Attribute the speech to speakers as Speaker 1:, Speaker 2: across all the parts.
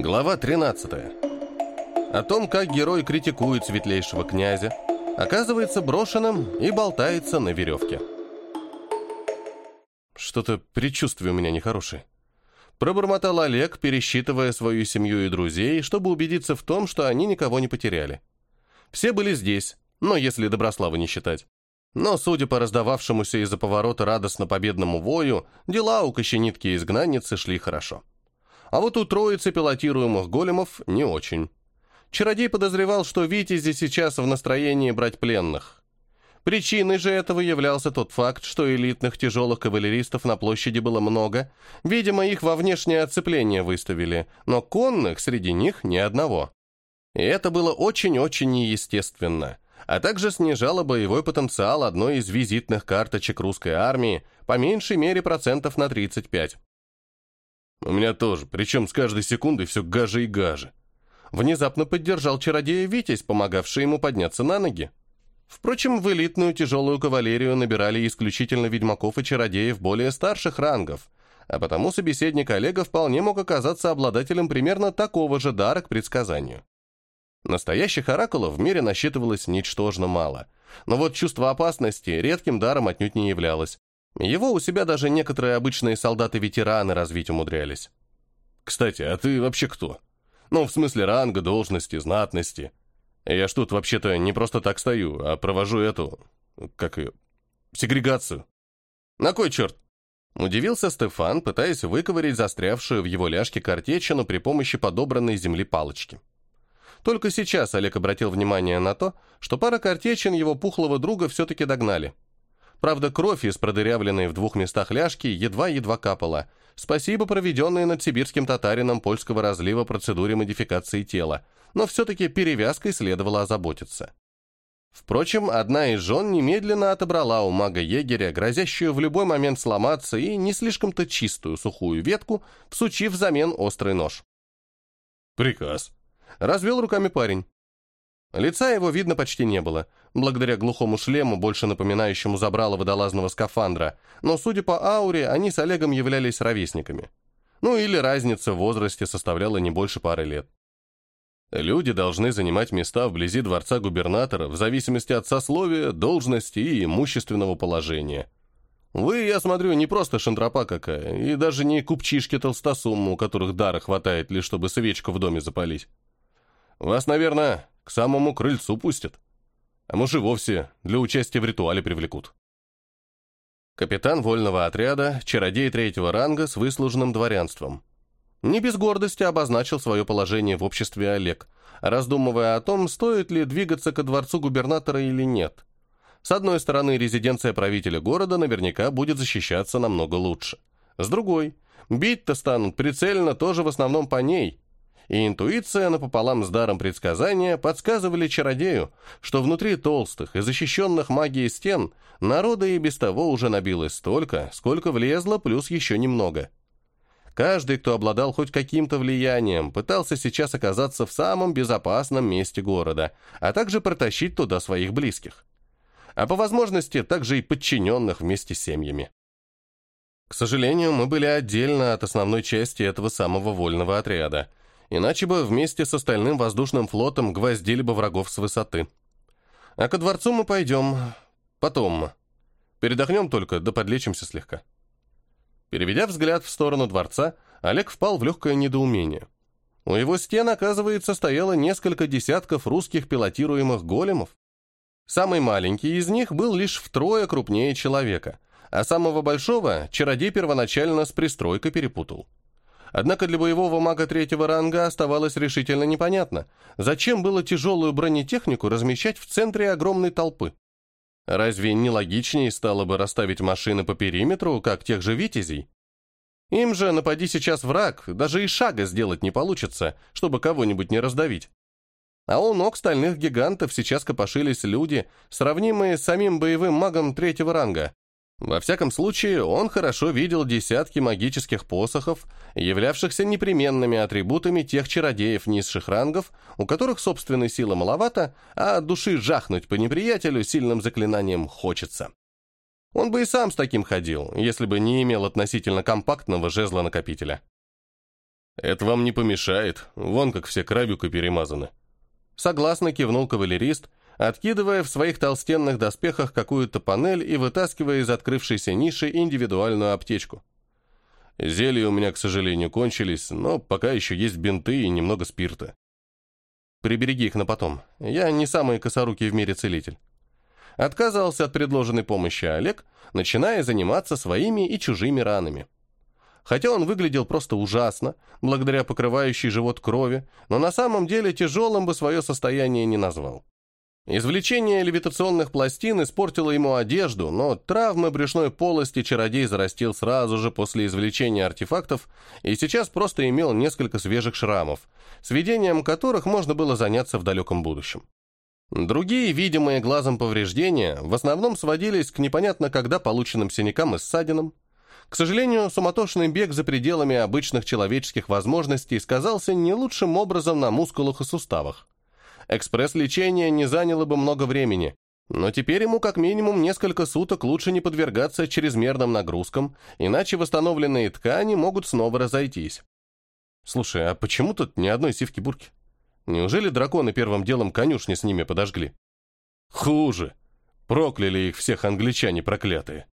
Speaker 1: Глава 13. О том, как герой критикует светлейшего князя, оказывается брошенным и болтается на веревке. Что-то предчувствие у меня нехорошее. Пробормотал Олег, пересчитывая свою семью и друзей, чтобы убедиться в том, что они никого не потеряли. Все были здесь, но если Доброслава не считать. Но, судя по раздававшемуся из-за поворота радостно-победному вою, дела у кощенитки-изгнанницы шли хорошо. А вот у троицы пилотируемых големов не очень. Чародей подозревал, что Витязи сейчас в настроении брать пленных. Причиной же этого являлся тот факт, что элитных тяжелых кавалеристов на площади было много, видимо, их во внешнее оцепление выставили, но конных среди них ни одного. И это было очень-очень неестественно, а также снижало боевой потенциал одной из визитных карточек русской армии по меньшей мере процентов на 35. У меня тоже, причем с каждой секундой все гаже и гаже. Внезапно поддержал чародея Витязь, помогавший ему подняться на ноги. Впрочем, в элитную тяжелую кавалерию набирали исключительно ведьмаков и чародеев более старших рангов, а потому собеседник Олега вполне мог оказаться обладателем примерно такого же дара к предсказанию. Настоящих оракулов в мире насчитывалось ничтожно мало, но вот чувство опасности редким даром отнюдь не являлось, его у себя даже некоторые обычные солдаты-ветераны развить умудрялись. Кстати, а ты вообще кто? Ну, в смысле ранга, должности, знатности. Я ж тут вообще-то не просто так стою, а провожу эту... как ее... сегрегацию. На кой черт? Удивился Стефан, пытаясь выковырить застрявшую в его ляжке картечину при помощи подобранной земли палочки. Только сейчас Олег обратил внимание на то, что пара картечин его пухлого друга все-таки догнали – Правда, кровь из продырявленной в двух местах ляжки едва-едва капала. Спасибо проведенной над сибирским татарином польского разлива процедуре модификации тела, но все-таки перевязкой следовало озаботиться. Впрочем, одна из жен немедленно отобрала у мага-егеря, грозящую в любой момент сломаться и не слишком-то чистую сухую ветку, всучив взамен острый нож.
Speaker 2: «Приказ», —
Speaker 1: развел руками парень. Лица его видно почти не было, благодаря глухому шлему, больше напоминающему забрало водолазного скафандра, но, судя по ауре, они с Олегом являлись ровесниками. Ну или разница в возрасте составляла не больше пары лет. Люди должны занимать места вблизи дворца губернатора в зависимости от сословия, должности и имущественного положения. Вы, я смотрю, не просто шантропа какая, и даже не купчишки-толстосуммы, у которых дара хватает лишь чтобы свечку в доме запалить. Вас, наверное, к самому крыльцу пустят. А может, вовсе для участия в ритуале привлекут. Капитан вольного отряда, чародей третьего ранга с выслуженным дворянством. Не без гордости обозначил свое положение в обществе Олег, раздумывая о том, стоит ли двигаться ко дворцу губернатора или нет. С одной стороны, резиденция правителя города наверняка будет защищаться намного лучше. С другой, бить-то станут прицельно тоже в основном по ней, и интуиция напополам с даром предсказания подсказывали чародею, что внутри толстых и защищенных магией стен народа и без того уже набилось столько, сколько влезло, плюс еще немного. Каждый, кто обладал хоть каким-то влиянием, пытался сейчас оказаться в самом безопасном месте города, а также протащить туда своих близких. А по возможности также и подчиненных вместе с семьями. К сожалению, мы были отдельно от основной части этого самого вольного отряда – иначе бы вместе с остальным воздушным флотом гвоздили бы врагов с высоты. А ко дворцу мы пойдем потом. Передохнем только, да подлечимся слегка. Переведя взгляд в сторону дворца, Олег впал в легкое недоумение. У его стен, оказывается, стояло несколько десятков русских пилотируемых големов. Самый маленький из них был лишь втрое крупнее человека, а самого большого чародей первоначально с пристройкой перепутал. Однако для боевого мага третьего ранга оставалось решительно непонятно, зачем было тяжелую бронетехнику размещать в центре огромной толпы. Разве не логичнее стало бы расставить машины по периметру, как тех же «Витязей»? Им же, напади сейчас враг, даже и шага сделать не получится, чтобы кого-нибудь не раздавить. А у ног стальных гигантов сейчас копошились люди, сравнимые с самим боевым магом третьего ранга, во всяком случае, он хорошо видел десятки магических посохов, являвшихся непременными атрибутами тех чародеев низших рангов, у которых собственной силы маловато, а от души жахнуть по неприятелю сильным заклинанием хочется. Он бы и сам с таким ходил, если бы не имел относительно компактного жезла-накопителя. Это вам не помешает, вон как все кровюкой перемазаны. Согласно кивнул кавалерист, откидывая в своих толстенных доспехах какую-то панель и вытаскивая из открывшейся ниши индивидуальную аптечку. Зелья у меня, к сожалению, кончились, но пока еще есть бинты и немного спирта. Прибереги их на потом. Я не самый косорукий в мире целитель. Отказался от предложенной помощи Олег, начиная заниматься своими и чужими ранами. Хотя он выглядел просто ужасно, благодаря покрывающей живот крови, но на самом деле тяжелым бы свое состояние не назвал. Извлечение левитационных пластин испортило ему одежду, но травмы брюшной полости чародей зарастил сразу же после извлечения артефактов и сейчас просто имел несколько свежих шрамов, сведением которых можно было заняться в далеком будущем. Другие видимые глазом повреждения в основном сводились к непонятно когда полученным синякам и ссадинам. К сожалению, суматошный бег за пределами обычных человеческих возможностей сказался не лучшим образом на мускулах и суставах. Экспресс-лечение не заняло бы много времени, но теперь ему как минимум несколько суток лучше не подвергаться чрезмерным нагрузкам, иначе восстановленные ткани могут снова разойтись. Слушай, а почему тут ни одной сивки-бурки? Неужели драконы первым делом конюшни с ними подожгли? Хуже. Прокляли их всех англичане проклятые.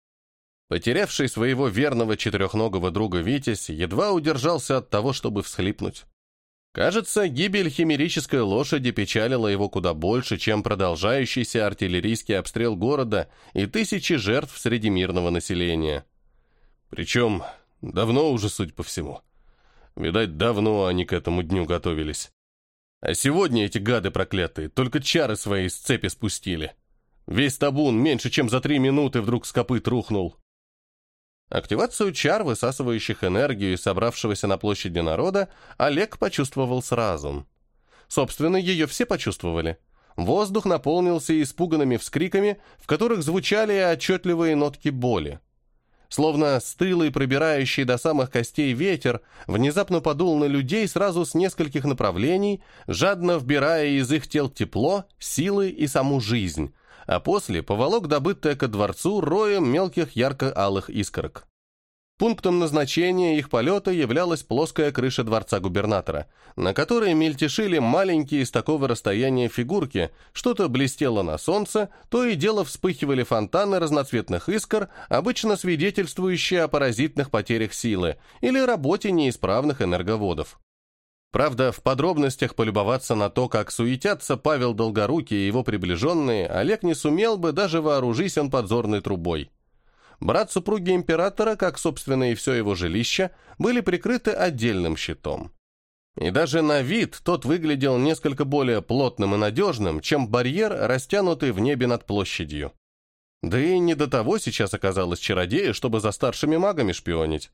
Speaker 1: Потерявший своего верного четырехногого друга Витязь едва удержался от того, чтобы всхлипнуть. Кажется, гибель химерической лошади печалила его куда больше, чем продолжающийся артиллерийский обстрел города и тысячи жертв среди мирного населения. Причем давно уже, суть по всему. Видать, давно они к этому дню готовились. А сегодня эти гады проклятые только чары свои с цепи спустили. Весь табун меньше, чем за три минуты вдруг с копыт рухнул. Активацию чар, высасывающих энергию собравшегося на площади народа, Олег почувствовал сразу. Собственно, ее все почувствовали. Воздух наполнился испуганными вскриками, в которых звучали отчетливые нотки боли. Словно стылый, пробирающий до самых костей ветер, внезапно подул на людей сразу с нескольких направлений, жадно вбирая из их тел тепло, силы и саму жизнь, а после поволок добытое ко дворцу роем мелких ярко-алых искорок. Пунктом назначения их полета являлась плоская крыша дворца губернатора, на которой мельтешили маленькие с такого расстояния фигурки, что-то блестело на солнце, то и дело вспыхивали фонтаны разноцветных искр, обычно свидетельствующие о паразитных потерях силы или работе неисправных энерговодов. Правда, в подробностях полюбоваться на то, как суетятся Павел Долгорукий и его приближенные, Олег не сумел бы, даже вооружись он подзорной трубой. Брат супруги императора, как, собственно, и все его жилище, были прикрыты отдельным щитом. И даже на вид тот выглядел несколько более плотным и надежным, чем барьер, растянутый в небе над площадью. Да и не до того сейчас оказалось чародея, чтобы за старшими магами шпионить.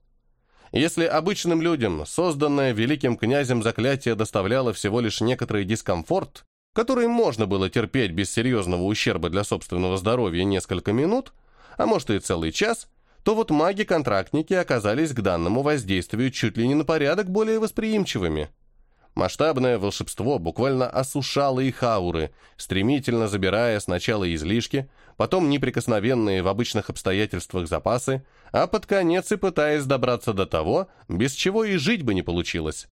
Speaker 1: Если обычным людям созданное великим князем заклятие доставляло всего лишь некоторый дискомфорт, который можно было терпеть без серьезного ущерба для собственного здоровья несколько минут, а может и целый час, то вот маги-контрактники оказались к данному воздействию чуть ли не на порядок более восприимчивыми. Масштабное волшебство буквально осушало их ауры, стремительно забирая сначала излишки, потом неприкосновенные в обычных обстоятельствах запасы, а под конец и пытаясь добраться до того, без чего и жить бы не получилось.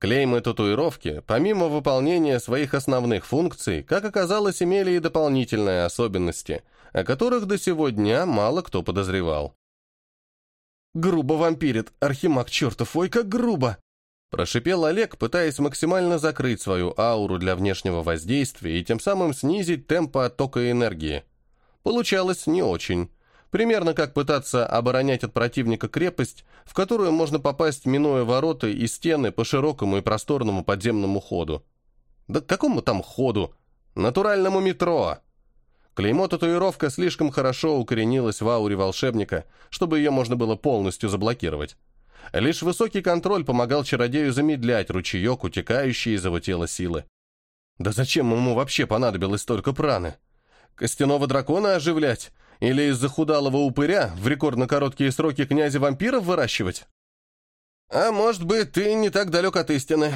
Speaker 1: Клеймы татуировки, помимо выполнения своих основных функций, как оказалось, имели и дополнительные особенности, о которых до сего дня мало кто подозревал. «Грубо вампирит, архимаг чертов, ой, как грубо!» Прошипел Олег, пытаясь максимально закрыть свою ауру для внешнего воздействия и тем самым снизить темп оттока энергии. Получалось не очень. Примерно как пытаться оборонять от противника крепость, в которую можно попасть, минуя ворота и стены по широкому и просторному подземному ходу. Да к какому там ходу? Натуральному метро! Клеймо-татуировка слишком хорошо укоренилась в ауре волшебника, чтобы ее можно было полностью заблокировать. Лишь высокий контроль помогал чародею замедлять ручеек, утекающий из его тела силы. Да зачем ему вообще понадобилось столько праны? Костяного дракона оживлять? Или из-за худалого упыря в рекордно короткие сроки князя вампиров выращивать? А может быть, ты не так далек от истины.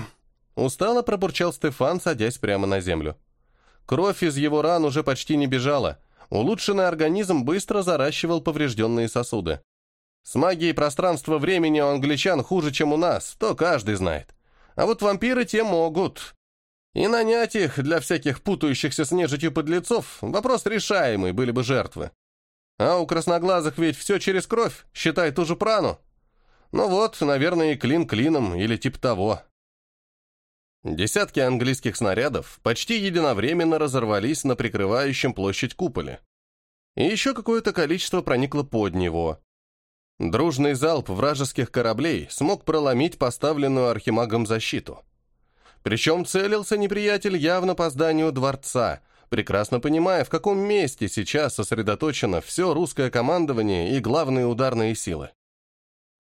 Speaker 1: Устало пробурчал Стефан, садясь прямо на землю. Кровь из его ран уже почти не бежала. Улучшенный организм быстро заращивал поврежденные сосуды. С магией пространства-времени у англичан хуже, чем у нас, то каждый знает. А вот вампиры те могут. И нанять их для всяких путающихся с нежитью подлецов вопрос решаемый, были бы жертвы. А у красноглазых ведь все через кровь, считай ту же прану. Ну вот, наверное, и клин клином или типа того. Десятки английских снарядов почти единовременно разорвались на прикрывающем площадь куполе. И еще какое-то количество проникло под него. Дружный залп вражеских кораблей смог проломить поставленную архимагом защиту. Причем целился неприятель явно по зданию дворца, прекрасно понимая, в каком месте сейчас сосредоточено все русское командование и главные ударные силы.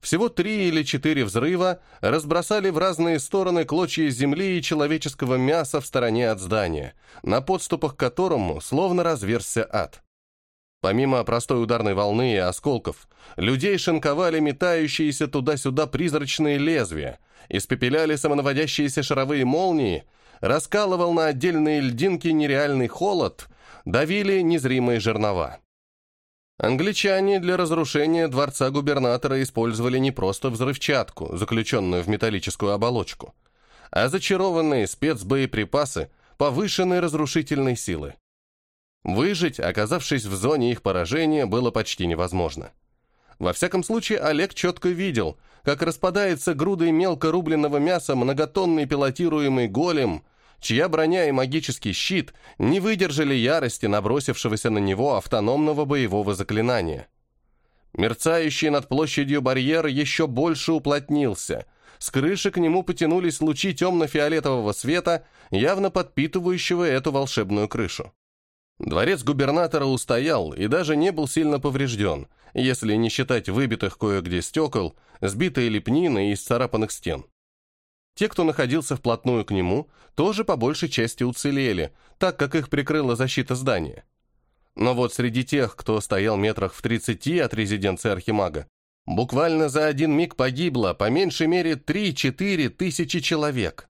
Speaker 1: Всего три или четыре взрыва разбросали в разные стороны клочья земли и человеческого мяса в стороне от здания, на подступах к которому словно разверзся ад. Помимо простой ударной волны и осколков, людей шинковали метающиеся туда-сюда призрачные лезвия, испепеляли самонаводящиеся шаровые молнии, раскалывал на отдельные льдинки нереальный холод, давили незримые жернова. Англичане для разрушения дворца губернатора использовали не просто взрывчатку, заключенную в металлическую оболочку, а зачарованные спецбоеприпасы повышенной разрушительной силы. Выжить, оказавшись в зоне их поражения, было почти невозможно. Во всяком случае, Олег четко видел, как распадается грудой мелко рубленного мяса многотонный пилотируемый голем, чья броня и магический щит не выдержали ярости набросившегося на него автономного боевого заклинания. Мерцающий над площадью барьер еще больше уплотнился. С крыши к нему потянулись лучи темно-фиолетового света, явно подпитывающего эту волшебную крышу. Дворец губернатора устоял и даже не был сильно поврежден, если не считать выбитых кое-где стекол, сбитой лепнины и исцарапанных стен. Те, кто находился вплотную к нему, тоже по большей части уцелели, так как их прикрыла защита здания. Но вот среди тех, кто стоял метрах в 30 от резиденции Архимага, буквально за один миг погибло по меньшей мере 3-4 тысячи человек.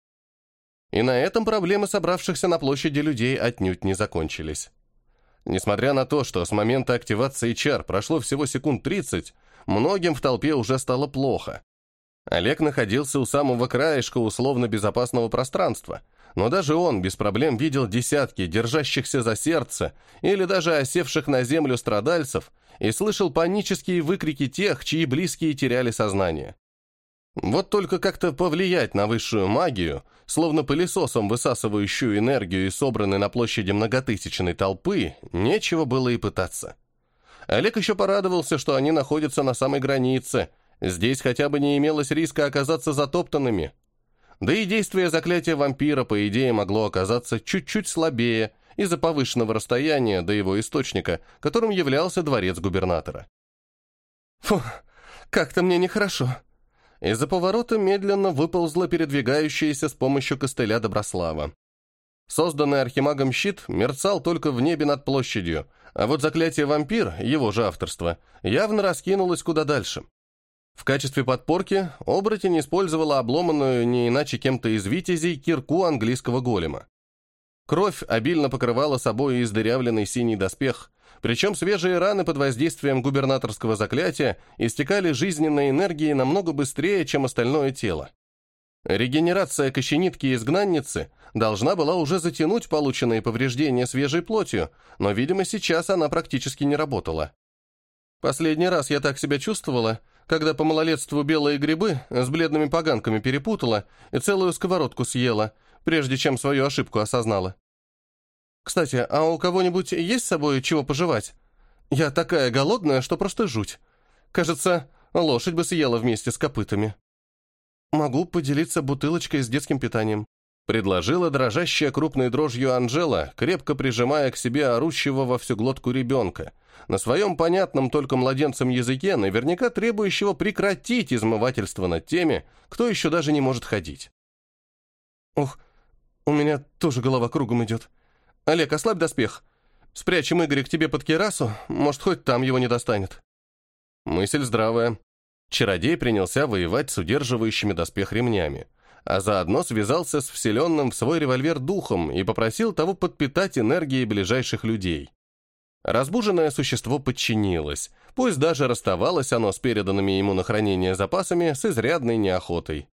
Speaker 1: И на этом проблемы собравшихся на площади людей отнюдь не закончились. Несмотря на то, что с момента активации чар прошло всего секунд 30, многим в толпе уже стало плохо. Олег находился у самого краешка условно-безопасного пространства, но даже он без проблем видел десятки держащихся за сердце или даже осевших на землю страдальцев и слышал панические выкрики тех, чьи близкие теряли сознание. Вот только как-то повлиять на высшую магию, словно пылесосом высасывающую энергию и собранной на площади многотысячной толпы, нечего было и пытаться. Олег еще порадовался, что они находятся на самой границе – Здесь хотя бы не имелось риска оказаться затоптанными. Да и действие заклятия вампира, по идее, могло оказаться чуть-чуть слабее из-за повышенного расстояния до его источника, которым являлся дворец губернатора. «Фу, как-то мне нехорошо». Из-за поворота медленно выползла передвигающаяся с помощью костыля Доброслава. Созданный архимагом щит мерцал только в небе над площадью, а вот заклятие вампир, его же авторство, явно раскинулось куда дальше. В качестве подпорки оборотень использовала обломанную не иначе кем-то из витязей кирку английского голема. Кровь обильно покрывала собой издырявленный синий доспех, причем свежие раны под воздействием губернаторского заклятия истекали жизненной энергией намного быстрее, чем остальное тело. Регенерация кощенитки-изгнанницы должна была уже затянуть полученные повреждения свежей плотью, но, видимо, сейчас она практически не работала. Последний раз я так себя чувствовала, когда по малолетству белые грибы с бледными поганками перепутала и целую сковородку съела, прежде чем свою ошибку осознала. Кстати, а у кого-нибудь есть с собой чего пожевать? Я такая голодная, что просто жуть. Кажется, лошадь бы съела вместе с копытами. Могу поделиться бутылочкой с детским питанием. Предложила дрожащая крупной дрожью Анжела, крепко прижимая к себе орущего во всю глотку ребенка, на своем понятном только младенцам языке, наверняка требующего прекратить измывательство над теми, кто еще даже не может ходить. «Ох, у меня тоже голова кругом идет. Олег, ослабь доспех. Спрячем Игоря к тебе под керасу, может, хоть там его не достанет». Мысль здравая. Чародей принялся воевать с удерживающими доспех ремнями, а заодно связался с вселенным в свой револьвер духом и попросил того подпитать энергией ближайших людей. Разбуженное существо подчинилось, пусть даже расставалось оно с переданными ему на хранение запасами с изрядной неохотой.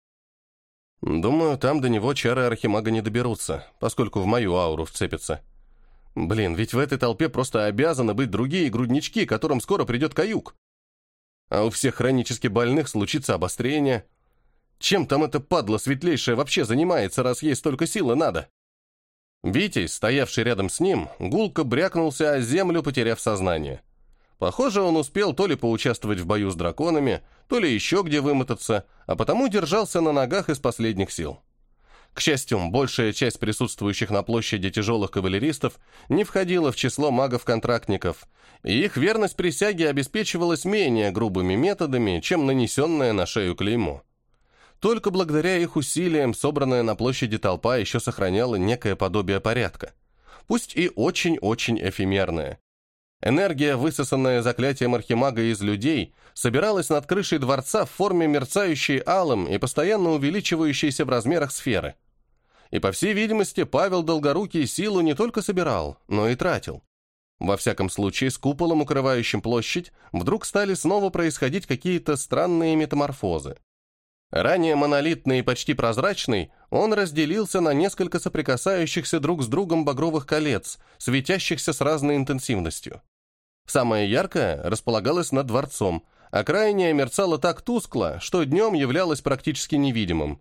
Speaker 1: Думаю, там до него чары Архимага не доберутся, поскольку в мою ауру вцепятся. Блин, ведь в этой толпе просто обязаны быть другие груднички, которым скоро придет каюк. А у всех хронически больных случится обострение. Чем там эта падла светлейшая вообще занимается, раз ей столько силы надо? Витязь, стоявший рядом с ним, гулко брякнулся о землю, потеряв сознание. Похоже, он успел то ли поучаствовать в бою с драконами, то ли еще где вымотаться, а потому держался на ногах из последних сил. К счастью, большая часть присутствующих на площади тяжелых кавалеристов не входила в число магов-контрактников, и их верность присяге обеспечивалась менее грубыми методами, чем нанесенное на шею клеймо. Только благодаря их усилиям собранная на площади толпа еще сохраняла некое подобие порядка. Пусть и очень-очень эфемерное. Энергия, высосанная заклятием архимага из людей, собиралась над крышей дворца в форме мерцающей алым и постоянно увеличивающейся в размерах сферы. И, по всей видимости, Павел Долгорукий силу не только собирал, но и тратил. Во всяком случае, с куполом, укрывающим площадь, вдруг стали снова происходить какие-то странные метаморфозы. Ранее монолитный и почти прозрачный, он разделился на несколько соприкасающихся друг с другом багровых колец, светящихся с разной интенсивностью. Самое яркое располагалось над дворцом, а крайнее мерцало так тускло, что днем являлось практически невидимым.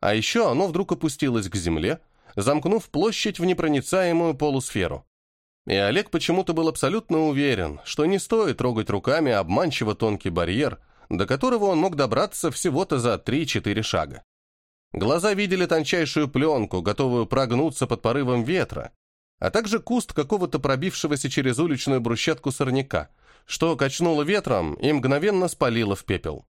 Speaker 1: А еще оно вдруг опустилось к земле, замкнув площадь в непроницаемую полусферу. И Олег почему-то был абсолютно уверен, что не стоит трогать руками обманчиво тонкий барьер, до которого он мог добраться всего-то за 3-4 шага. Глаза видели тончайшую пленку, готовую прогнуться под порывом ветра, а также куст какого-то пробившегося через уличную брусчатку сорняка, что качнуло ветром и мгновенно спалило в пепел.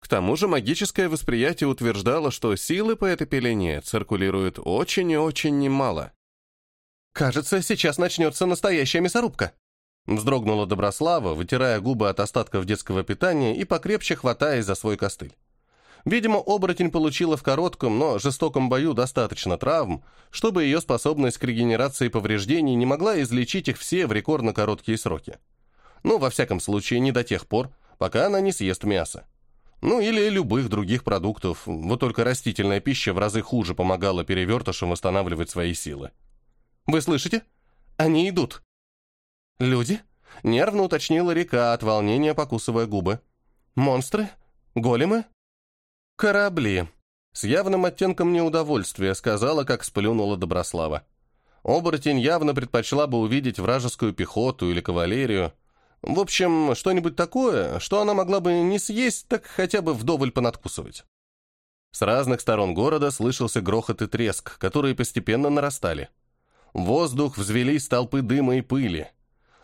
Speaker 1: К тому же магическое восприятие утверждало, что силы по этой пелене циркулируют очень и очень немало. «Кажется, сейчас начнется настоящая мясорубка», вздрогнула Доброслава, вытирая губы от остатков детского питания и покрепче хватаясь за свой костыль. Видимо, оборотень получила в коротком, но жестоком бою достаточно травм, чтобы ее способность к регенерации повреждений не могла излечить их все в рекордно короткие сроки. Ну, во всяком случае, не до тех пор, пока она не съест мясо. Ну или любых других продуктов, вот только растительная пища в разы хуже помогала перевертышам восстанавливать свои силы. «Вы слышите? Они идут!» «Люди?» — нервно уточнила река от волнения, покусывая губы. «Монстры? Големы?» «Корабли», — с явным оттенком неудовольствия сказала, как сплюнула Доброслава. Оборотень явно предпочла бы увидеть вражескую пехоту или кавалерию, в общем, что-нибудь такое, что она могла бы не съесть, так хотя бы вдоволь понадкусывать. С разных сторон города слышался грохот и треск, которые постепенно нарастали. В воздух взвелись толпы дыма и пыли.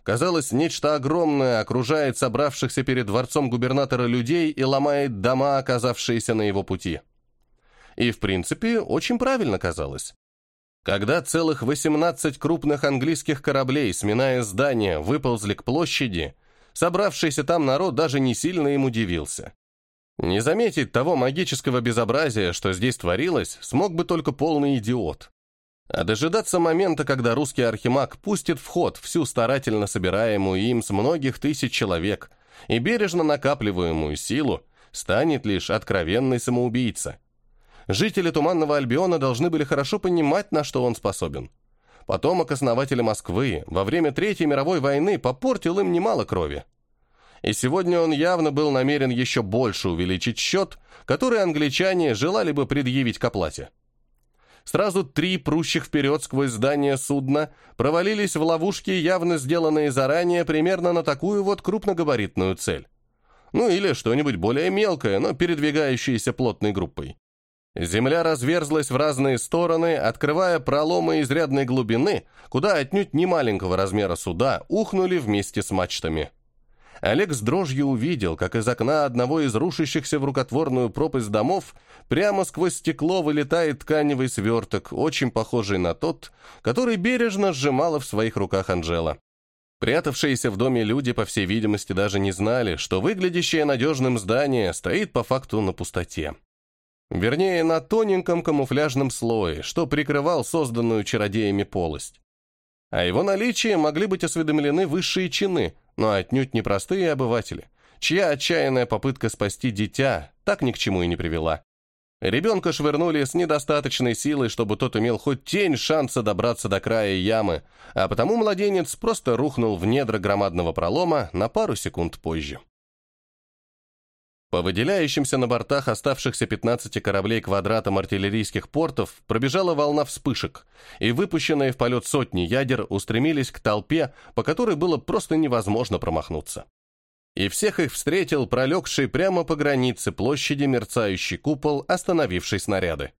Speaker 1: Казалось, нечто огромное окружает собравшихся перед дворцом губернатора людей и ломает дома, оказавшиеся на его пути. И, в принципе, очень правильно казалось. Когда целых 18 крупных английских кораблей, сминая здания, выползли к площади, собравшийся там народ даже не сильно им удивился. Не заметить того магического безобразия, что здесь творилось, смог бы только полный идиот. А дожидаться момента, когда русский архимаг пустит в ход всю старательно собираемую им с многих тысяч человек и бережно накапливаемую силу, станет лишь откровенный самоубийца. Жители Туманного Альбиона должны были хорошо понимать, на что он способен. Потомок основателя Москвы во время Третьей мировой войны попортил им немало крови. И сегодня он явно был намерен еще больше увеличить счет, который англичане желали бы предъявить к оплате. Сразу три прущих вперед сквозь здание судна провалились в ловушки, явно сделанные заранее примерно на такую вот крупногабаритную цель. Ну или что-нибудь более мелкое, но передвигающееся плотной группой. Земля разверзлась в разные стороны, открывая проломы изрядной глубины, куда отнюдь не маленького размера суда ухнули вместе с мачтами. Олег с дрожью увидел, как из окна одного из рушащихся в рукотворную пропасть домов прямо сквозь стекло вылетает тканевый сверток, очень похожий на тот, который бережно сжимала в своих руках Анжела. Прятавшиеся в доме люди, по всей видимости, даже не знали, что выглядящее надежным здание стоит по факту на пустоте. Вернее, на тоненьком камуфляжном слое, что прикрывал созданную чародеями полость. О его наличии могли быть осведомлены высшие чины, но отнюдь не простые обыватели, чья отчаянная попытка спасти дитя так ни к чему и не привела. Ребенка швырнули с недостаточной силой, чтобы тот имел хоть тень шанса добраться до края ямы, а потому младенец просто рухнул в недра громадного пролома на пару секунд позже. По выделяющимся на бортах оставшихся 15 кораблей квадратам артиллерийских портов пробежала волна вспышек, и выпущенные в полет сотни ядер устремились к толпе, по которой было просто невозможно промахнуться. И всех их встретил пролегший прямо по границе площади мерцающий купол остановивший снаряды.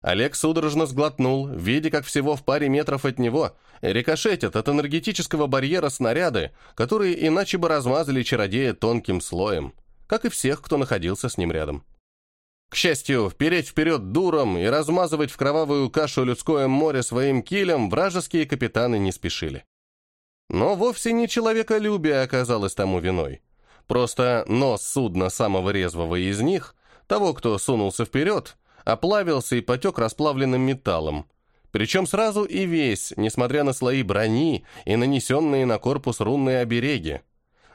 Speaker 1: Олег судорожно сглотнул, видя, как всего в паре метров от него рикошетят от энергетического барьера снаряды, которые иначе бы размазали чародея тонким слоем как и всех, кто находился с ним рядом. К счастью, впереть вперед дуром и размазывать в кровавую кашу людское море своим килем вражеские капитаны не спешили. Но вовсе не человеколюбие оказалось тому виной. Просто нос судна самого резвого из них, того, кто сунулся вперед, оплавился и потек расплавленным металлом. Причем сразу и весь, несмотря на слои брони и нанесенные на корпус рунные обереги.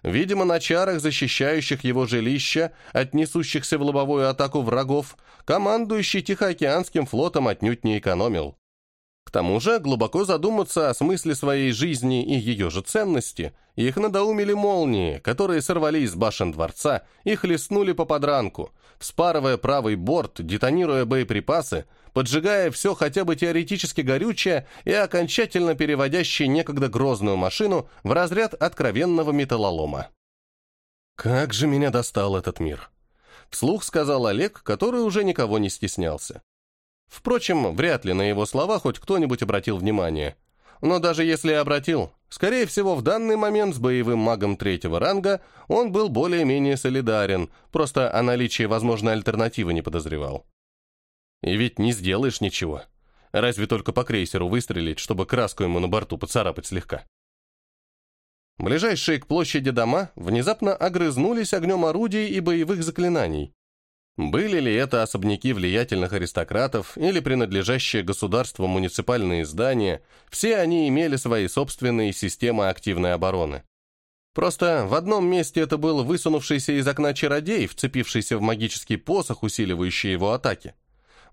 Speaker 1: Видимо, на чарах, защищающих его жилище от несущихся в лобовую атаку врагов, командующий Тихоокеанским флотом отнюдь не экономил. К тому же, глубоко задуматься о смысле своей жизни и ее же ценности, их надоумили молнии, которые сорвались с башен дворца и хлестнули по подранку, вспарывая правый борт, детонируя боеприпасы, поджигая все хотя бы теоретически горючее и окончательно переводящее некогда грозную машину в разряд откровенного металлолома. «Как же меня достал этот мир!» Вслух сказал Олег, который уже никого не стеснялся. Впрочем, вряд ли на его слова хоть кто-нибудь обратил внимание. Но даже если обратил, скорее всего, в данный момент с боевым магом третьего ранга он был более-менее солидарен, просто о наличии возможной альтернативы не подозревал. И ведь не сделаешь ничего. Разве только по крейсеру выстрелить, чтобы краску ему на борту поцарапать слегка. Ближайшие к площади дома внезапно огрызнулись огнем орудий и боевых заклинаний. Были ли это особняки влиятельных аристократов или принадлежащие государству муниципальные здания, все они имели свои собственные системы активной обороны. Просто в одном месте это был высунувшийся из окна чародей, вцепившийся в магический посох, усиливающий его атаки.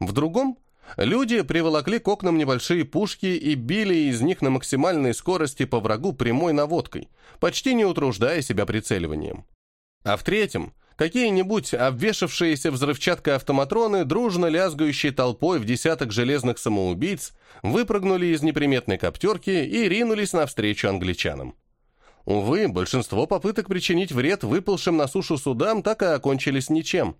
Speaker 1: В другом люди приволокли к окнам небольшие пушки и били из них на максимальной скорости по врагу прямой наводкой, почти не утруждая себя прицеливанием. А в третьем какие-нибудь обвешавшиеся взрывчаткой автоматроны, дружно лязгающие толпой в десяток железных самоубийц, выпрыгнули из неприметной коптерки и ринулись навстречу англичанам. Увы, большинство попыток причинить вред выпалшим на сушу судам так и окончились ничем.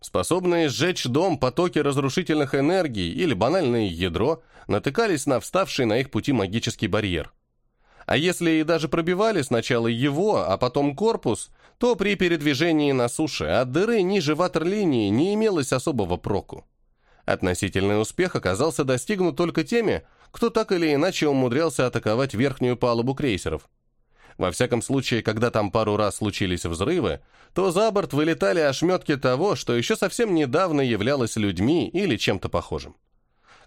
Speaker 1: Способные сжечь дом потоки разрушительных энергий или банальное ядро натыкались на вставший на их пути магический барьер. А если и даже пробивали сначала его, а потом корпус, то при передвижении на суше от дыры ниже ватерлинии не имелось особого проку. Относительный успех оказался достигнут только теми, кто так или иначе умудрялся атаковать верхнюю палубу крейсеров. Во всяком случае, когда там пару раз случились взрывы, то за борт вылетали ошметки того, что еще совсем недавно являлось людьми или чем-то похожим.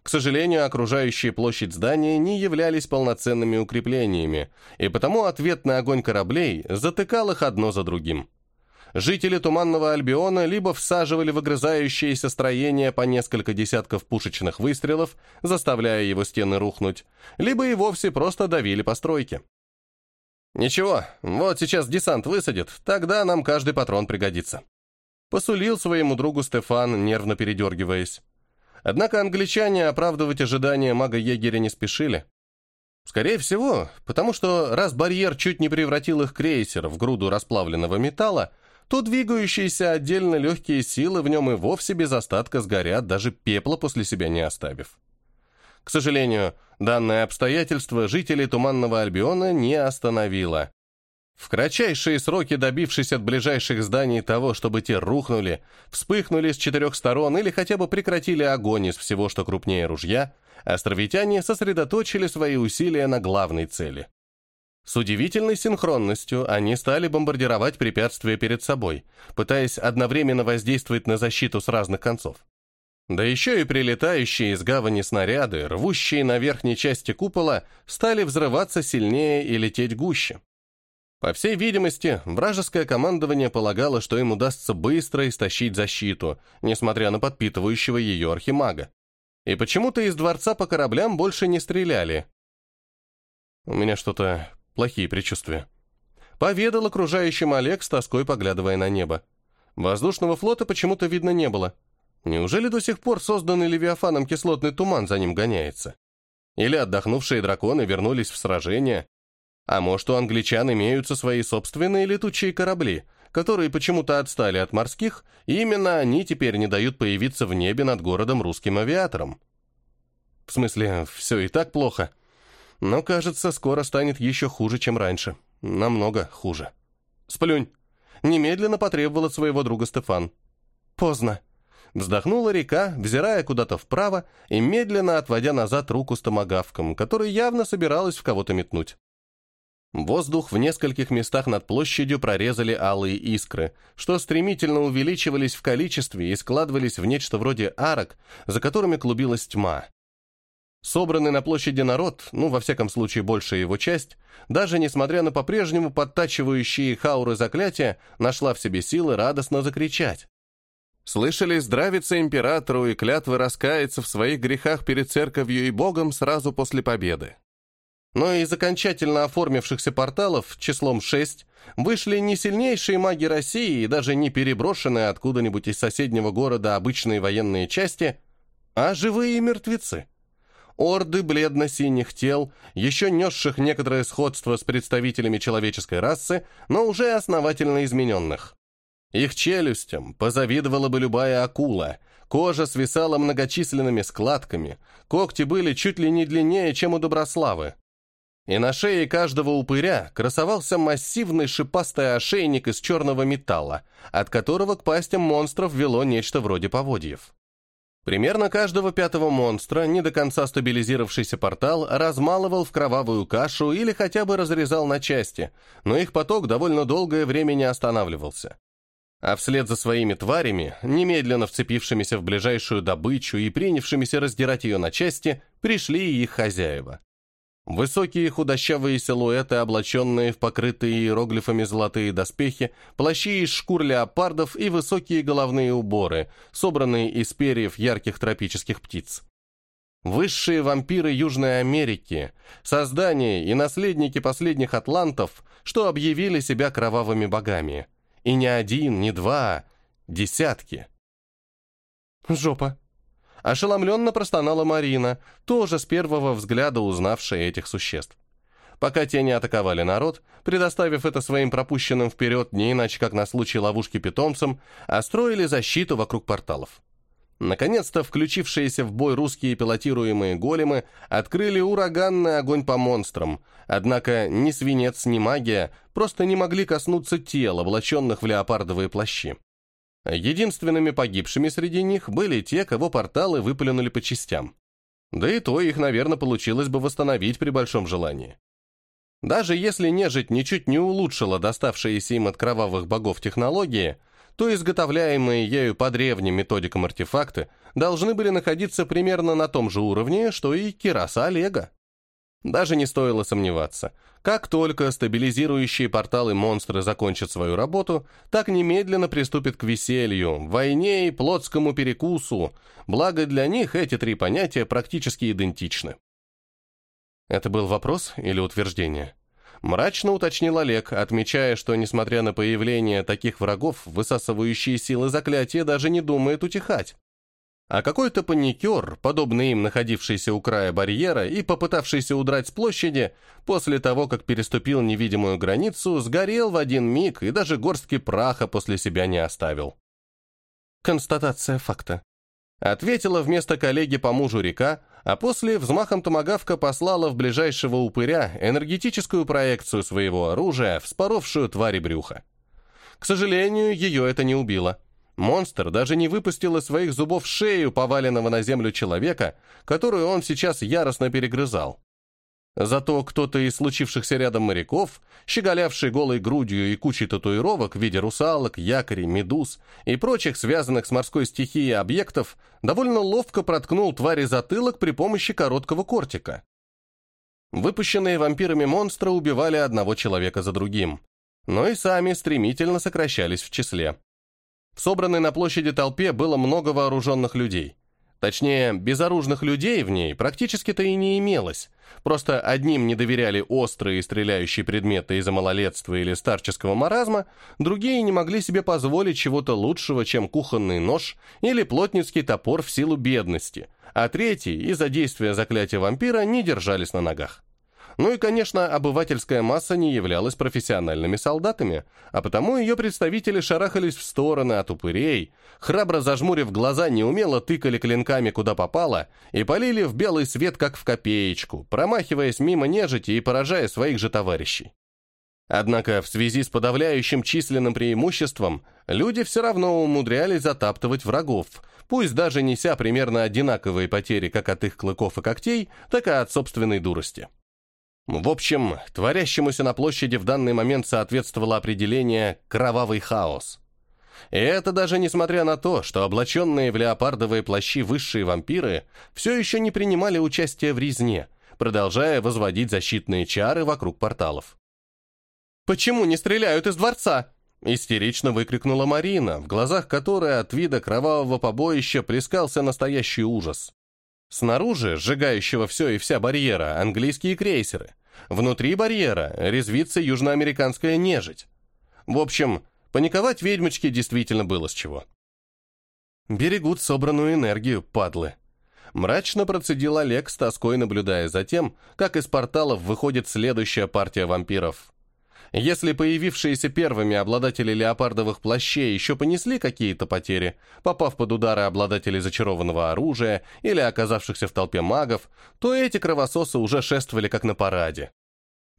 Speaker 1: К сожалению, окружающие площадь здания не являлись полноценными укреплениями, и потому ответный огонь кораблей затыкал их одно за другим. Жители Туманного Альбиона либо всаживали в огрызающиеся строения по несколько десятков пушечных выстрелов, заставляя его стены рухнуть, либо и вовсе просто давили постройки. «Ничего, вот сейчас десант высадит, тогда нам каждый патрон пригодится», посулил своему другу Стефан, нервно передергиваясь. Однако англичане оправдывать ожидания мага-егеря не спешили. Скорее всего, потому что раз барьер чуть не превратил их крейсер в груду расплавленного металла, то двигающиеся отдельно легкие силы в нем и вовсе без остатка сгорят, даже пепла после себя не оставив. К сожалению, данное обстоятельство жителей Туманного Альбиона не остановило. В кратчайшие сроки добившись от ближайших зданий того, чтобы те рухнули, вспыхнули с четырех сторон или хотя бы прекратили огонь из всего, что крупнее ружья, островитяне сосредоточили свои усилия на главной цели. С удивительной синхронностью они стали бомбардировать препятствия перед собой, пытаясь одновременно воздействовать на защиту с разных концов. Да еще и прилетающие из гавани снаряды, рвущие на верхней части купола, стали взрываться сильнее и лететь гуще. По всей видимости, вражеское командование полагало, что им удастся быстро истощить защиту, несмотря на подпитывающего ее архимага. И почему-то из дворца по кораблям больше не стреляли. У меня что-то плохие предчувствия. Поведал окружающим Олег с тоской, поглядывая на небо. Воздушного флота почему-то видно не было. Неужели до сих пор созданный Левиафаном кислотный туман за ним гоняется? Или отдохнувшие драконы вернулись в сражение? А может, у англичан имеются свои собственные летучие корабли, которые почему-то отстали от морских, и именно они теперь не дают появиться в небе над городом русским авиаторам? В смысле, все и так плохо. Но, кажется, скоро станет еще хуже, чем раньше. Намного хуже. «Сплюнь!» Немедленно потребовал от своего друга Стефан. «Поздно!» Вздохнула река, взирая куда-то вправо и медленно отводя назад руку с томагавком, который явно собиралась в кого-то метнуть. Воздух в нескольких местах над площадью прорезали алые искры, что стремительно увеличивались в количестве и складывались в нечто вроде арок, за которыми клубилась тьма. Собранный на площади народ, ну, во всяком случае, большая его часть, даже несмотря на по-прежнему подтачивающие хауры заклятия, нашла в себе силы радостно закричать. Слышали здравиться императору и клятвы раскаяться в своих грехах перед церковью и Богом сразу после победы. Но из окончательно оформившихся порталов числом 6 вышли не сильнейшие маги России и даже не переброшенные откуда-нибудь из соседнего города обычные военные части, а живые мертвецы. Орды бледно-синих тел, еще несших некоторое сходство с представителями человеческой расы, но уже основательно измененных. Их челюстям позавидовала бы любая акула. Кожа свисала многочисленными складками, когти были чуть ли не длиннее, чем у Доброславы. И на шее каждого упыря красовался массивный шипастый ошейник из черного металла, от которого к пастям монстров вело нечто вроде поводьев. Примерно каждого пятого монстра, не до конца стабилизировавшийся портал, размалывал в кровавую кашу или хотя бы разрезал на части, но их поток довольно долгое время не останавливался. А вслед за своими тварями, немедленно вцепившимися в ближайшую добычу и принявшимися раздирать ее на части, пришли и их хозяева. Высокие худощавые силуэты, облаченные в покрытые иероглифами золотые доспехи, плащи из шкур леопардов и высокие головные уборы, собранные из перьев ярких тропических птиц. Высшие вампиры Южной Америки, создания и наследники последних атлантов, что объявили себя кровавыми богами. И не один, не два, десятки. «Жопа!» Ошеломленно простонала Марина, тоже с первого взгляда узнавшая этих существ. Пока те не атаковали народ, предоставив это своим пропущенным вперед не иначе как на случай ловушки питомцам, а строили защиту вокруг порталов. Наконец-то включившиеся в бой русские пилотируемые големы открыли ураганный огонь по монстрам, однако ни свинец, ни магия просто не могли коснуться тел, облаченных в леопардовые плащи. Единственными погибшими среди них были те, кого порталы выплюнули по частям. Да и то их, наверное, получилось бы восстановить при большом желании. Даже если нежить ничуть не улучшила доставшиеся им от кровавых богов технологии, то изготовляемые ею по древним методикам артефакты должны были находиться примерно на том же уровне, что и Кираса Олега. Даже не стоило сомневаться. Как только стабилизирующие порталы монстры закончат свою работу, так немедленно приступят к веселью, войне и плотскому перекусу, благо для них эти три понятия практически идентичны. Это был вопрос или утверждение? Мрачно уточнил Олег, отмечая, что, несмотря на появление таких врагов, высасывающие силы заклятия даже не думает утихать. А какой-то паникер, подобный им находившийся у края барьера и попытавшийся удрать с площади, после того, как переступил невидимую границу, сгорел в один миг и даже горстки праха после себя не оставил. Констатация факта. Ответила вместо коллеги по мужу река, а после взмахом томагавка послала в ближайшего упыря энергетическую проекцию своего оружия, вспоровшую твари брюха. К сожалению, ее это не убило. Монстр даже не выпустил из своих зубов шею поваленного на землю человека, которую он сейчас яростно перегрызал. Зато кто-то из случившихся рядом моряков, щеголявший голой грудью и кучей татуировок в виде русалок, якорей, медуз и прочих связанных с морской стихией объектов, довольно ловко проткнул твари затылок при помощи короткого кортика. Выпущенные вампирами монстры убивали одного человека за другим, но и сами стремительно сокращались в числе. В собранной на площади толпе было много вооруженных людей. Точнее, безоружных людей в ней практически-то и не имелось. Просто одним не доверяли острые стреляющие предметы из-за малолетства или старческого маразма, другие не могли себе позволить чего-то лучшего, чем кухонный нож или плотницкий топор в силу бедности, а третьи из-за действия заклятия вампира не держались на ногах. Ну и, конечно, обывательская масса не являлась профессиональными солдатами, а потому ее представители шарахались в стороны от упырей, храбро зажмурив глаза, неумело тыкали клинками куда попало и полили в белый свет, как в копеечку, промахиваясь мимо нежити и поражая своих же товарищей. Однако в связи с подавляющим численным преимуществом люди все равно умудрялись затаптывать врагов, пусть даже неся примерно одинаковые потери как от их клыков и когтей, так и от собственной дурости. В общем, творящемуся на площади в данный момент соответствовало определение «кровавый хаос». И это даже несмотря на то, что облаченные в леопардовые плащи высшие вампиры все еще не принимали участие в резне, продолжая возводить защитные чары вокруг порталов. «Почему не стреляют из дворца?» Истерично выкрикнула Марина, в глазах которой от вида кровавого побоища плескался настоящий ужас. Снаружи, сжигающего все и вся барьера, английские крейсеры. Внутри барьера резвится южноамериканская нежить. В общем, паниковать ведьмочке действительно было с чего. Берегут собранную энергию, падлы. Мрачно процедил Олег, с тоской наблюдая за тем, как из порталов выходит следующая партия вампиров. Если появившиеся первыми обладатели леопардовых плащей еще понесли какие-то потери, попав под удары обладателей зачарованного оружия или оказавшихся в толпе магов, то эти кровососы уже шествовали как на параде.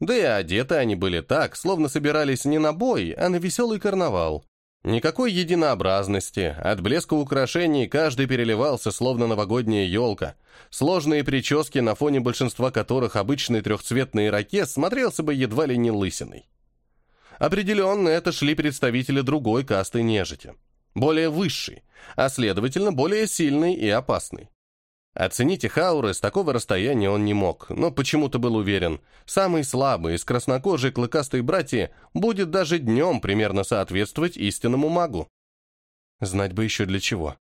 Speaker 1: Да и одеты они были так, словно собирались не на бой, а на веселый карнавал. Никакой единообразности, от блеска украшений каждый переливался, словно новогодняя елка. Сложные прически, на фоне большинства которых обычный трехцветный ирокез смотрелся бы едва ли не лысиной. Определенно, это шли представители другой касты нежити. Более высшей, а следовательно, более сильной и опасной. Оценить их ауры с такого расстояния он не мог, но почему-то был уверен, самый слабый из краснокожей клыкастой братья будет даже днем примерно соответствовать истинному магу. Знать бы еще для чего.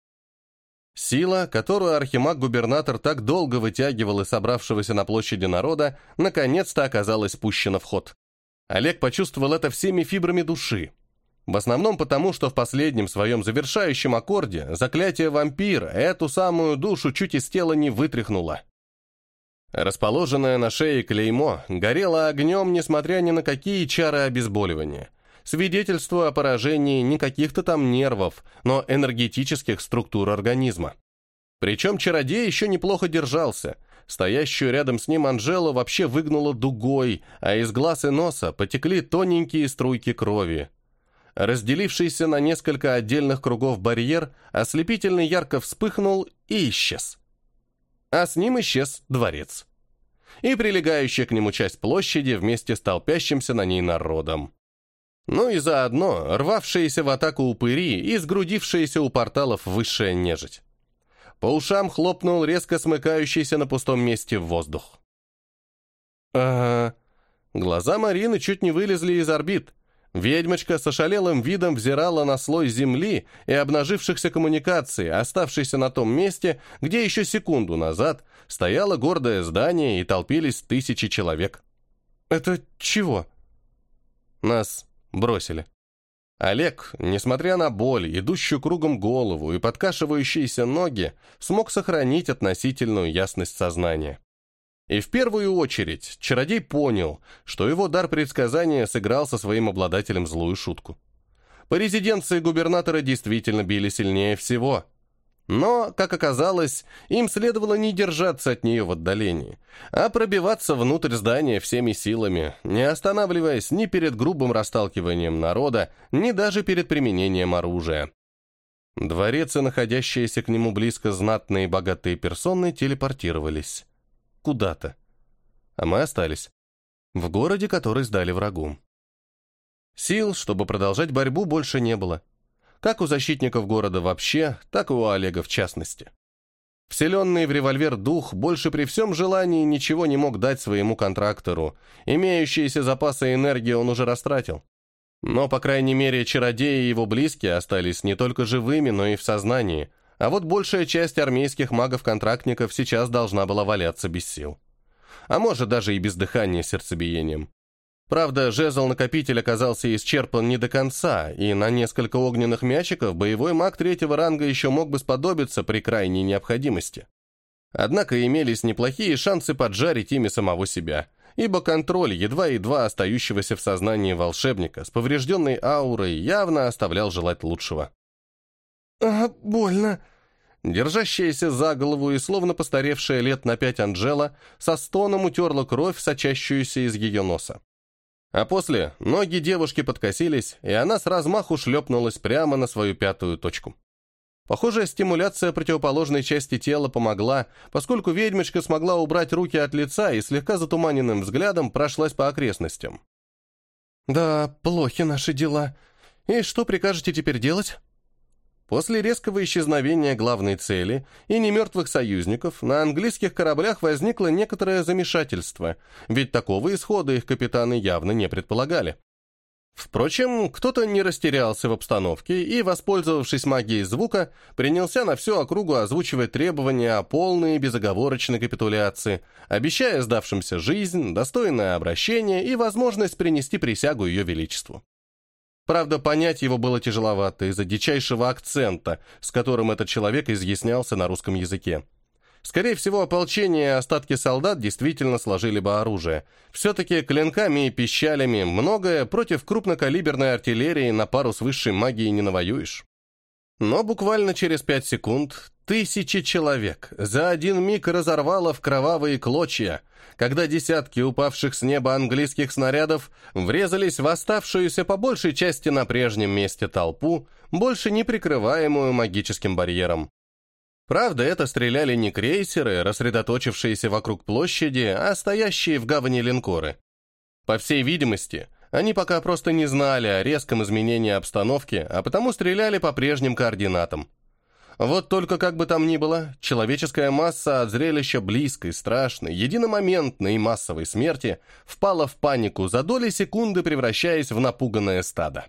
Speaker 1: Сила, которую архимаг-губернатор так долго вытягивал из собравшегося на площади народа, наконец-то оказалась пущена в ход. Олег почувствовал это всеми фибрами души. В основном потому, что в последнем своем завершающем аккорде заклятие вампира эту самую душу чуть из тела не вытряхнуло. Расположенное на шее клеймо горело огнем, несмотря ни на какие чары обезболивания, свидетельствуя о поражении не каких-то там нервов, но энергетических структур организма. Причем чародей еще неплохо держался – Стоящую рядом с ним Анжелу вообще выгнуло дугой, а из глаз и носа потекли тоненькие струйки крови. Разделившийся на несколько отдельных кругов барьер ослепительно ярко вспыхнул и исчез. А с ним исчез дворец. И прилегающая к нему часть площади вместе с толпящимся на ней народом. Ну и заодно рвавшиеся в атаку упыри и сгрудившиеся у порталов высшая нежить. По ушам хлопнул резко смыкающийся на пустом месте в воздух. «Ага». Глаза Марины чуть не вылезли из орбит. Ведьмочка с ошалелым видом взирала на слой земли и обнажившихся коммуникаций, оставшийся на том месте, где еще секунду назад стояло гордое здание и толпились тысячи человек. «Это чего?» «Нас бросили». Олег, несмотря на боль, идущую кругом голову и подкашивающиеся ноги, смог сохранить относительную ясность сознания. И в первую очередь чародей понял, что его дар предсказания сыграл со своим обладателем злую шутку. По резиденции губернатора действительно били сильнее всего – но, как оказалось, им следовало не держаться от нее в отдалении, а пробиваться внутрь здания всеми силами, не останавливаясь ни перед грубым расталкиванием народа, ни даже перед применением оружия. Дворец и находящиеся к нему близко знатные и богатые персоны телепортировались. Куда-то. а мы остались. В городе, который сдали врагу. Сил, чтобы продолжать борьбу, больше не было. Как у защитников города вообще, так и у Олега в частности. Вселенный в револьвер дух больше при всем желании ничего не мог дать своему контрактору. Имеющиеся запасы энергии он уже растратил. Но, по крайней мере, чародеи и его близкие остались не только живыми, но и в сознании, а вот большая часть армейских магов-контрактников сейчас должна была валяться без сил. А может, даже и без дыхания сердцебиением. Правда, жезл-накопитель оказался исчерпан не до конца, и на несколько огненных мячиков боевой маг третьего ранга еще мог бы сподобиться при крайней необходимости. Однако имелись неплохие шансы поджарить ими самого себя, ибо контроль едва-едва остающегося в сознании волшебника с поврежденной аурой явно оставлял желать лучшего.
Speaker 3: «А, больно!»
Speaker 1: Держащаяся за голову и словно постаревшая лет на пять Анжела со стоном утерла кровь, сочащуюся из ее носа. А после ноги девушки подкосились, и она с размаху шлепнулась прямо на свою пятую точку. Похоже, стимуляция противоположной части тела помогла, поскольку ведьмочка смогла убрать руки от лица и слегка затуманенным взглядом прошлась по окрестностям.
Speaker 3: «Да, плохи наши дела. И что прикажете теперь делать?»
Speaker 1: После резкого исчезновения главной цели и немертвых союзников на английских кораблях возникло некоторое замешательство, ведь такого исхода их капитаны явно не предполагали. Впрочем, кто-то не растерялся в обстановке и, воспользовавшись магией звука, принялся на всю округу озвучивать требования о полной и безоговорочной капитуляции, обещая сдавшимся жизнь, достойное обращение и возможность принести присягу ее величеству. Правда, понять его было тяжеловато из-за дичайшего акцента, с которым этот человек изъяснялся на русском языке. Скорее всего, ополчение и остатки солдат действительно сложили бы оружие. Все-таки клинками и пищалями многое против крупнокалиберной артиллерии на пару с высшей магией не навоюешь. Но буквально через пять секунд тысячи человек за один миг разорвало в кровавые клочья, когда десятки упавших с неба английских снарядов врезались в оставшуюся по большей части на прежнем месте толпу, больше не прикрываемую магическим барьером. Правда, это стреляли не крейсеры, рассредоточившиеся вокруг площади, а стоящие в гавани линкоры. По всей видимости, они пока просто не знали о резком изменении обстановки, а потому стреляли по прежним координатам. Вот только как бы там ни было, человеческая масса от зрелища близкой, страшной, единомоментной и массовой смерти впала в панику за доли секунды, превращаясь в напуганное стадо.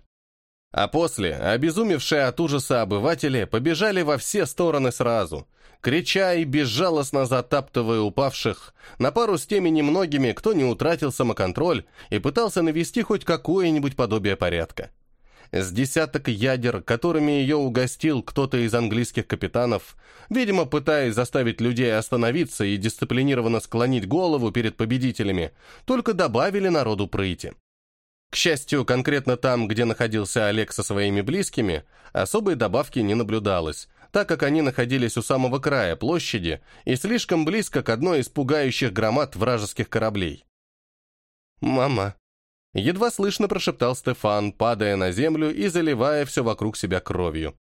Speaker 1: А после, обезумевшие от ужаса обыватели побежали во все стороны сразу, крича и безжалостно затаптывая упавших, на пару с теми немногими, кто не утратил самоконтроль и пытался навести хоть какое-нибудь подобие порядка. С десяток ядер, которыми ее угостил кто-то из английских капитанов, видимо, пытаясь заставить людей остановиться и дисциплинированно склонить голову перед победителями, только добавили народу прыти. К счастью, конкретно там, где находился Олег со своими близкими, особой добавки не наблюдалось, так как они находились у самого края площади и слишком близко к одной из пугающих громад вражеских кораблей. «Мама», — едва слышно прошептал Стефан, падая на землю и заливая все вокруг себя кровью.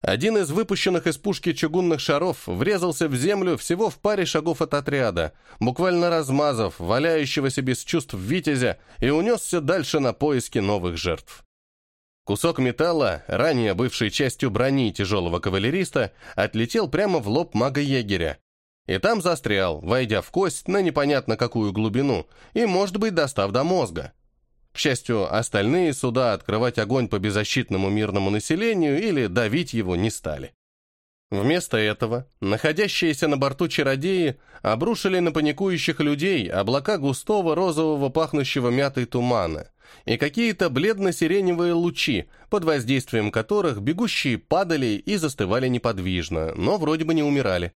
Speaker 1: Один из выпущенных из пушки чугунных шаров врезался в землю всего в паре шагов от отряда, буквально размазав валяющегося без чувств витязя и унесся дальше на поиски новых жертв. Кусок металла, ранее бывший частью брони тяжелого кавалериста, отлетел прямо в лоб мага-егеря. И там застрял, войдя в кость на непонятно какую глубину, и, может быть, достав до мозга. К счастью, остальные суда открывать огонь по беззащитному мирному населению или давить его не стали. Вместо этого находящиеся на борту чародеи обрушили на паникующих людей облака густого розового пахнущего мятой тумана и какие-то бледно-сиреневые лучи, под воздействием которых бегущие падали и застывали неподвижно, но вроде бы не умирали.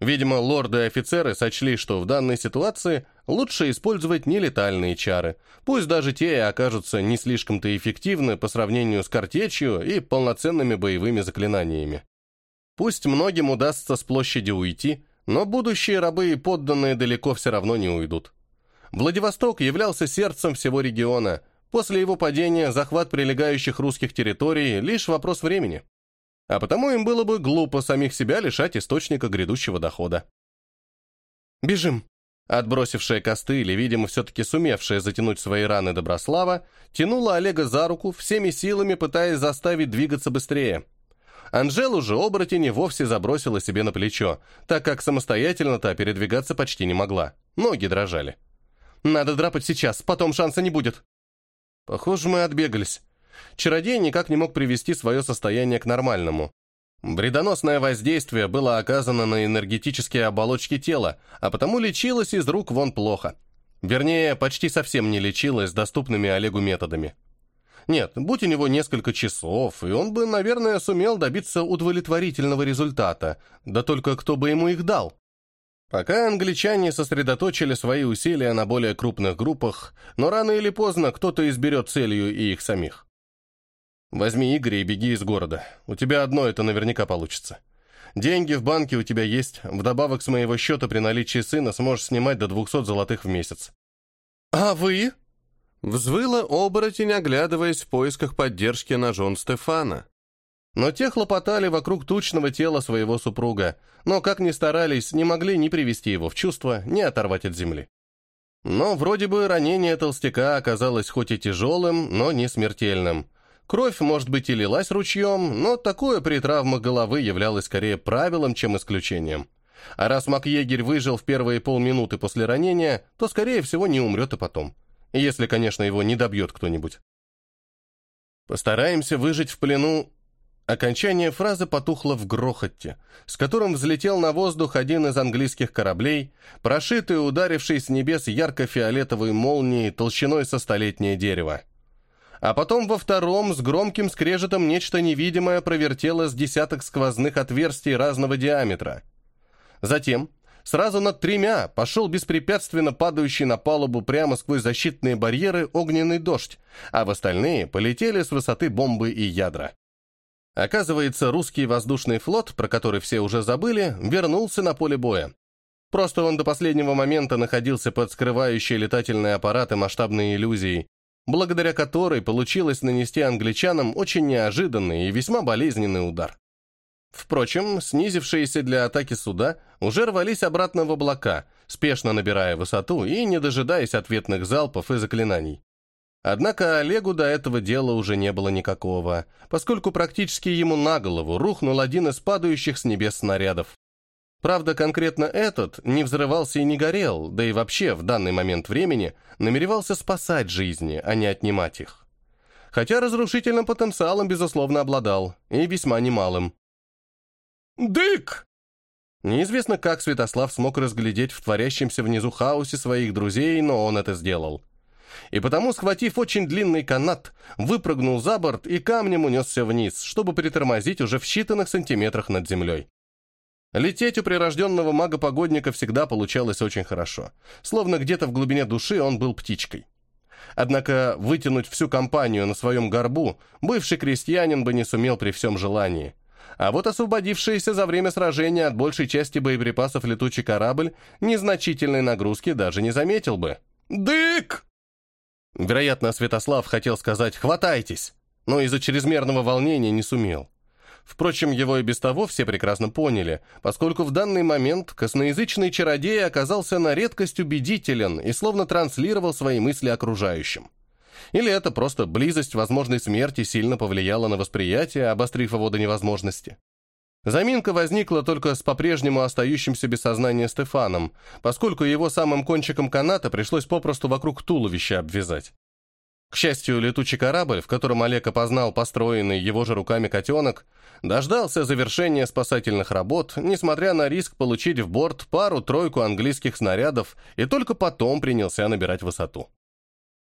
Speaker 1: Видимо, лорды и офицеры сочли, что в данной ситуации лучше использовать нелетальные чары, пусть даже те и окажутся не слишком-то эффективны по сравнению с картечью и полноценными боевыми заклинаниями. Пусть многим удастся с площади уйти, но будущие рабы и подданные далеко все равно не уйдут. Владивосток являлся сердцем всего региона. После его падения захват прилегающих русских территорий – лишь вопрос времени а потому им было бы глупо самих себя лишать источника грядущего дохода.
Speaker 3: «Бежим!»
Speaker 1: Отбросившая костыль и, видимо, все-таки сумевшая затянуть свои раны Доброслава, тянула Олега за руку, всеми силами пытаясь заставить двигаться быстрее. Анжелу же оборотень вовсе забросила себе на плечо, так как самостоятельно та передвигаться почти не могла. Ноги дрожали. «Надо драпать сейчас, потом шанса не будет». Похоже, мы отбегались. Чародей никак не мог привести свое состояние к нормальному. Бредоносное воздействие было оказано на энергетические оболочки тела, а потому лечилось из рук вон плохо. Вернее, почти совсем не лечилось доступными Олегу методами. Нет, будь у него несколько часов, и он бы, наверное, сумел добиться удовлетворительного результата, да только кто бы ему их дал. Пока англичане сосредоточили свои усилия на более крупных группах, но рано или поздно кто-то изберет целью и их самих. Возьми Игоря и беги из города. У тебя одно это наверняка получится. Деньги в банке у тебя есть. Вдобавок с моего счета при наличии сына сможешь снимать до 200 золотых в месяц.
Speaker 3: А вы?
Speaker 1: Взвыла оборотень, оглядываясь в поисках поддержки на жен Стефана. Но те хлопотали вокруг тучного тела своего супруга, но, как ни старались, не могли ни привести его в чувство, ни оторвать от земли. Но вроде бы ранение толстяка оказалось хоть и тяжелым, но не смертельным – Кровь, может быть, и лилась ручьем, но такое при травмах головы являлось скорее правилом, чем исключением. А раз Макъегерь выжил в первые полминуты после ранения, то, скорее всего, не умрет и потом. Если, конечно, его не добьет кто-нибудь. Постараемся выжить в плену... Окончание фразы потухло в грохоте, с которым взлетел на воздух один из английских кораблей, прошитый ударивший с небес ярко-фиолетовой молнией толщиной со столетнее дерево а потом во втором с громким скрежетом нечто невидимое провертело с десяток сквозных отверстий разного диаметра. Затем сразу над тремя пошел беспрепятственно падающий на палубу прямо сквозь защитные барьеры огненный дождь, а в остальные полетели с высоты бомбы и ядра. Оказывается, русский воздушный флот, про который все уже забыли, вернулся на поле боя. Просто он до последнего момента находился под скрывающие летательные аппараты масштабной иллюзией, благодаря которой получилось нанести англичанам очень неожиданный и весьма болезненный удар. Впрочем, снизившиеся для атаки суда уже рвались обратно в облака, спешно набирая высоту и не дожидаясь ответных залпов и заклинаний. Однако Олегу до этого дела уже не было никакого, поскольку практически ему на голову рухнул один из падающих с небес снарядов. Правда, конкретно этот не взрывался и не горел, да и вообще в данный момент времени намеревался спасать жизни, а не отнимать их. Хотя разрушительным потенциалом, безусловно, обладал, и весьма немалым. «Дык!» Неизвестно, как Святослав смог разглядеть в творящемся внизу хаосе своих друзей, но он это сделал. И потому, схватив очень длинный канат, выпрыгнул за борт и камнем унесся вниз, чтобы притормозить уже в считанных сантиметрах над землей. Лететь у прирожденного мага-погодника всегда получалось очень хорошо, словно где-то в глубине души он был птичкой. Однако вытянуть всю компанию на своем горбу бывший крестьянин бы не сумел при всем желании. А вот освободившийся за время сражения от большей части боеприпасов летучий корабль незначительной нагрузки даже не заметил бы. «Дык!» Вероятно, Святослав хотел сказать «хватайтесь», но из-за чрезмерного волнения не сумел. Впрочем, его и без того все прекрасно поняли, поскольку в данный момент косноязычный чародей оказался на редкость убедителен и словно транслировал свои мысли окружающим. Или это просто близость возможной смерти сильно повлияла на восприятие, обострив его до невозможности. Заминка возникла только с по-прежнему остающимся без сознания Стефаном, поскольку его самым кончиком каната пришлось попросту вокруг туловища обвязать. К счастью, летучий корабль, в котором Олег опознал построенный его же руками котенок, дождался завершения спасательных работ, несмотря на риск получить в борт пару-тройку английских снарядов, и только потом принялся набирать высоту.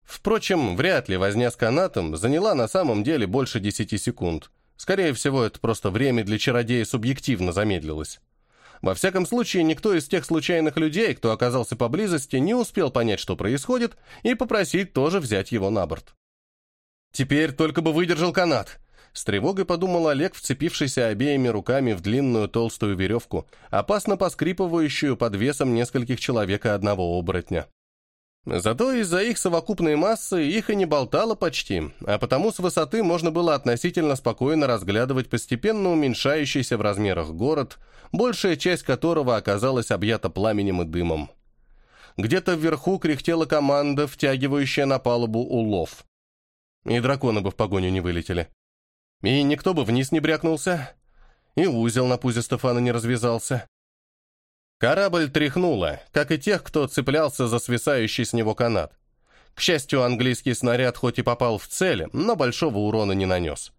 Speaker 1: Впрочем, вряд ли возня с канатом заняла на самом деле больше 10 секунд. Скорее всего, это просто время для чародея субъективно замедлилось. Во всяком случае, никто из тех случайных людей, кто оказался поблизости, не успел понять, что происходит, и попросить тоже взять его на борт. «Теперь только бы выдержал канат», — с тревогой подумал Олег, вцепившийся обеими руками в длинную толстую веревку, опасно поскрипывающую под весом нескольких человек и одного оборотня. Зато из-за их совокупной массы их и не болтало почти, а потому с высоты можно было относительно спокойно разглядывать постепенно уменьшающийся в размерах город, большая часть которого оказалась объята пламенем и дымом. где-то вверху кряхтела команда, втягивающая на палубу улов. И драконы бы в погоню не вылетели. И никто бы вниз не брякнулся, и узел на пузе Стефана не развязался. Корабль тряхнуло, как и тех, кто цеплялся за свисающий с него канат. К счастью, английский снаряд хоть и попал в цель, но большого урона не нанес.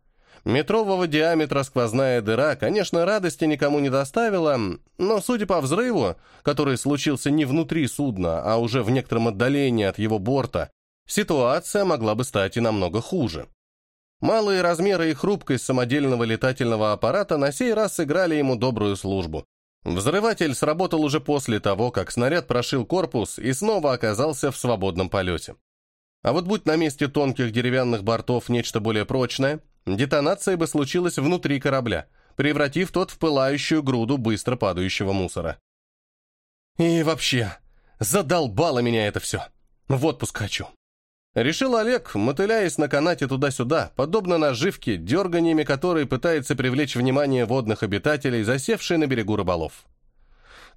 Speaker 1: Метрового диаметра сквозная дыра, конечно, радости никому не доставила, но, судя по взрыву, который случился не внутри судна, а уже в некотором отдалении от его борта, ситуация могла бы стать и намного хуже. Малые размеры и хрупкость самодельного летательного аппарата на сей раз сыграли ему добрую службу. Взрыватель сработал уже после того, как снаряд прошил корпус и снова оказался в свободном полете. А вот будь на месте тонких деревянных бортов нечто более прочное, детонация бы случилась внутри корабля, превратив тот в пылающую груду быстро падающего мусора. И вообще, задолбало меня это все. В отпуск хочу. Решил Олег, мотыляясь на канате туда-сюда, подобно наживке, дерганиями которой пытается привлечь внимание водных обитателей, засевшие на берегу рыболов.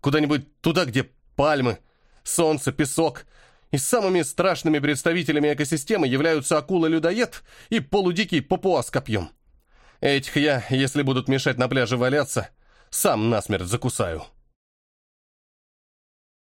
Speaker 1: Куда-нибудь туда, где пальмы, солнце, песок — и самыми страшными представителями экосистемы являются акула-людоед и полудикий папуа с копьем. Этих я, если будут мешать на пляже валяться, сам насмерть закусаю.